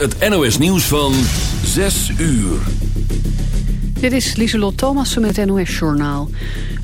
Het NOS nieuws van 6 uur. Dit is Lieselot Thomassen met het NOS-journaal.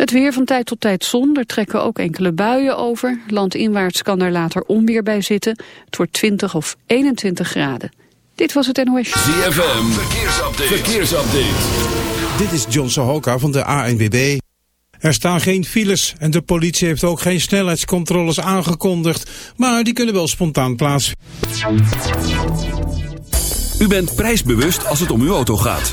Het weer van tijd tot tijd zon, er trekken ook enkele buien over. Landinwaarts kan er later onweer bij zitten. Het wordt 20 of 21 graden. Dit was het NOS. ZFM, verkeersupdate. verkeersupdate. Dit is John Sohoka van de ANWB. Er staan geen files en de politie heeft ook geen snelheidscontroles aangekondigd. Maar die kunnen wel spontaan plaats. U bent prijsbewust als het om uw auto gaat.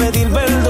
pedir perdón.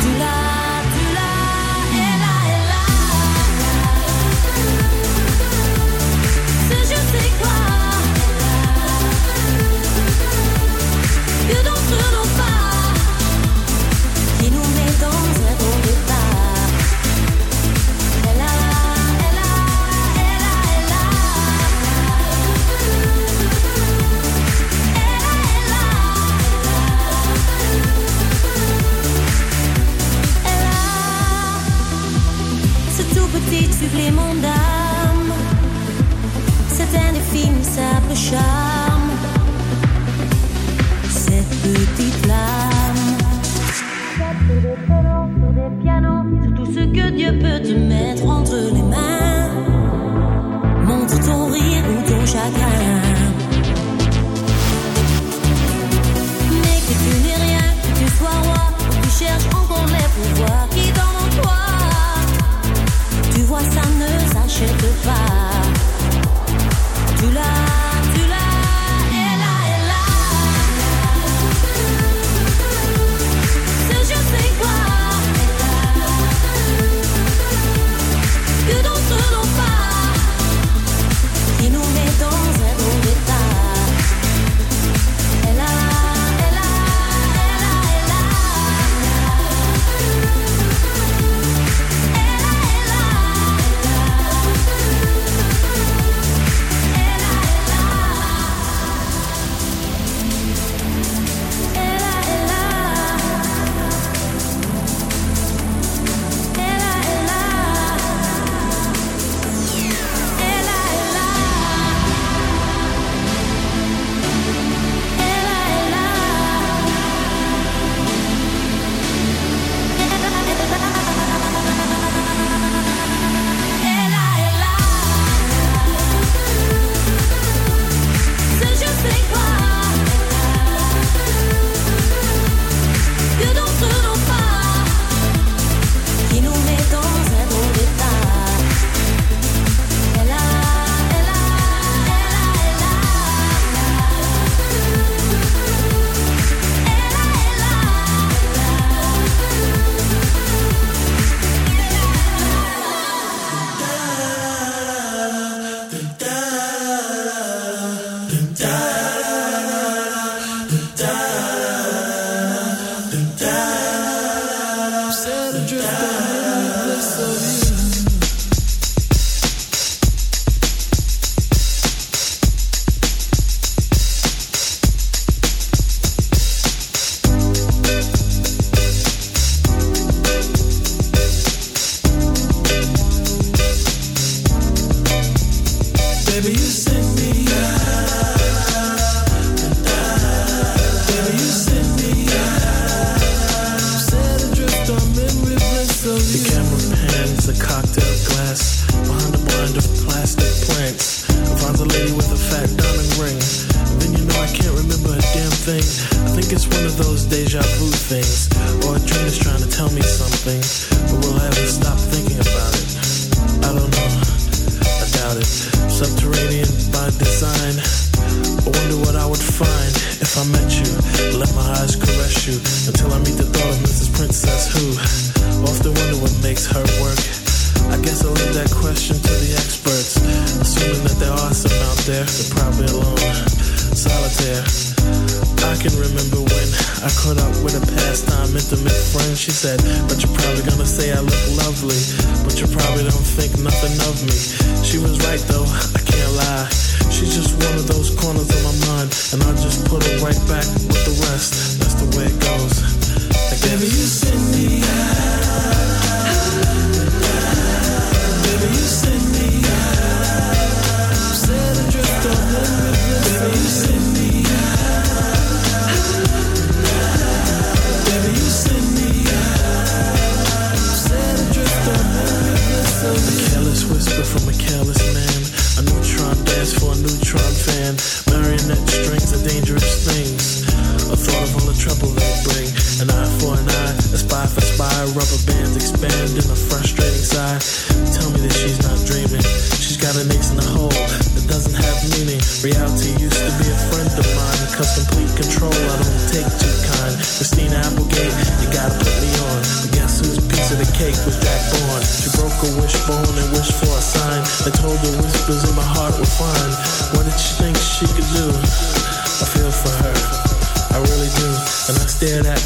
Do The camera pans the cocktail glass.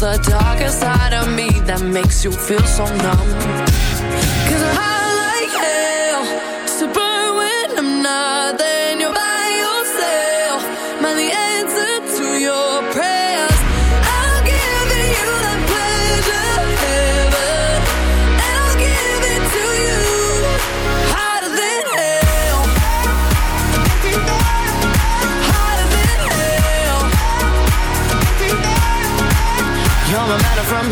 The darker side of me that makes you feel so numb. Cause I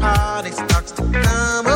party starts to come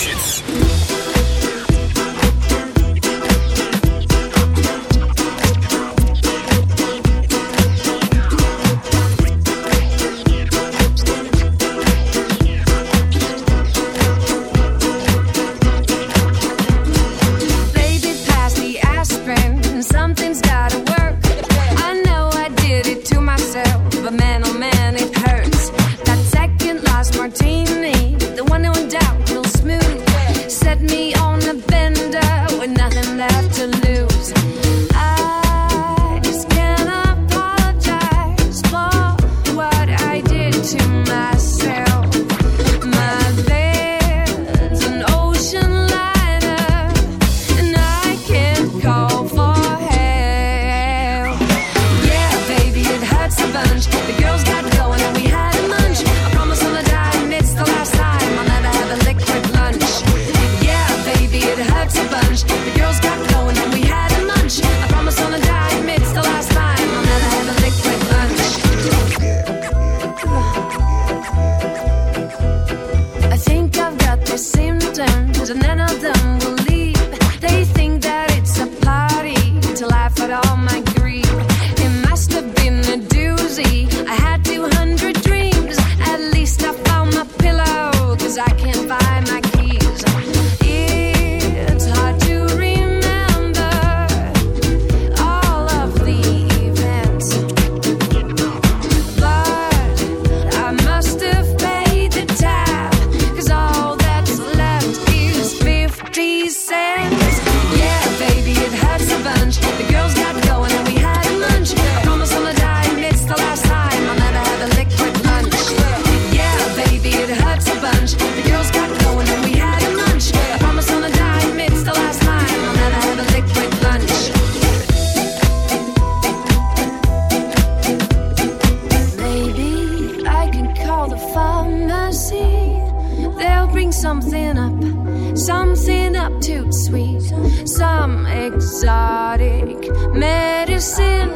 not too sweet. Some exotic medicine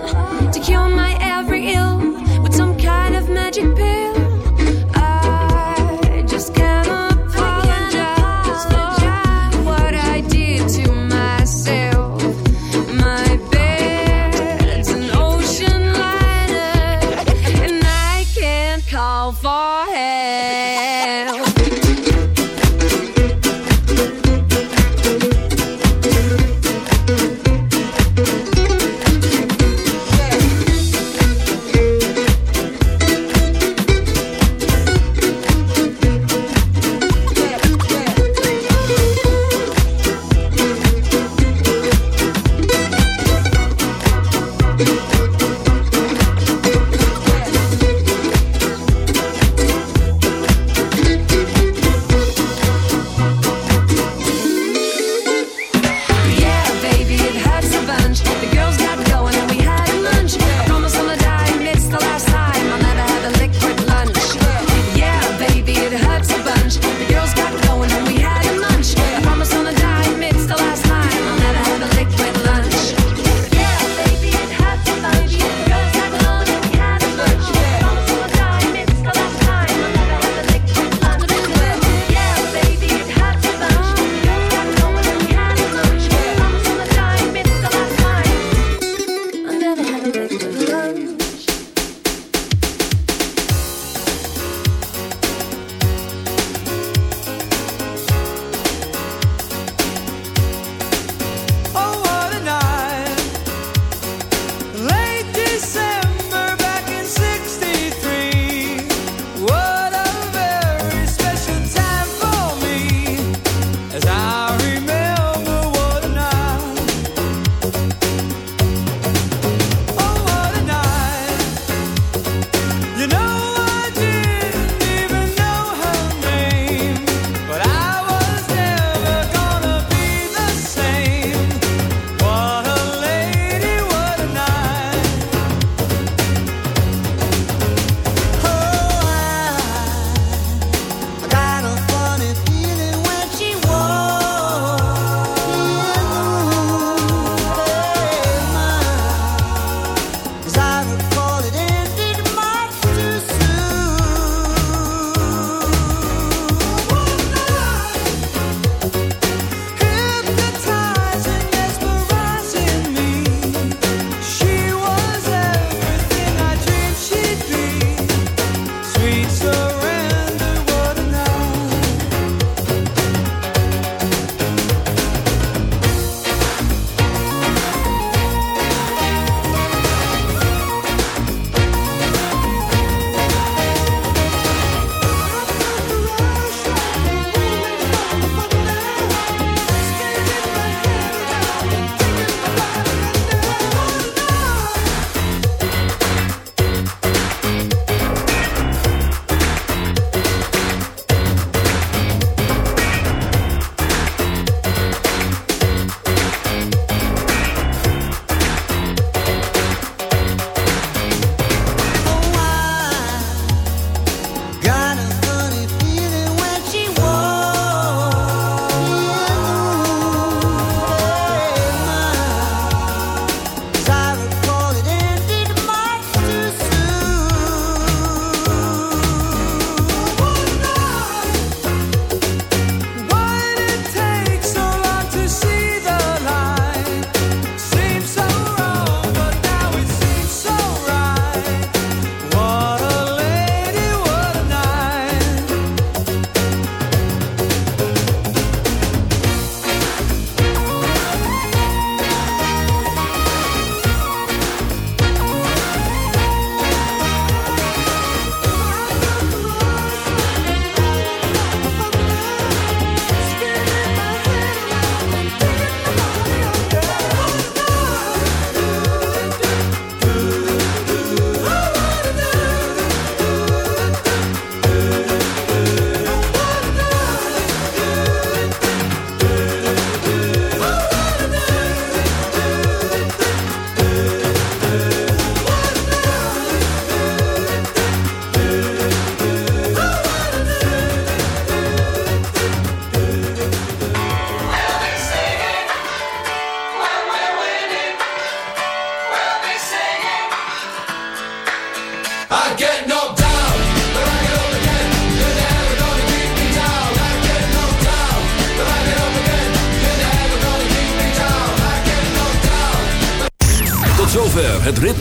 to cure my every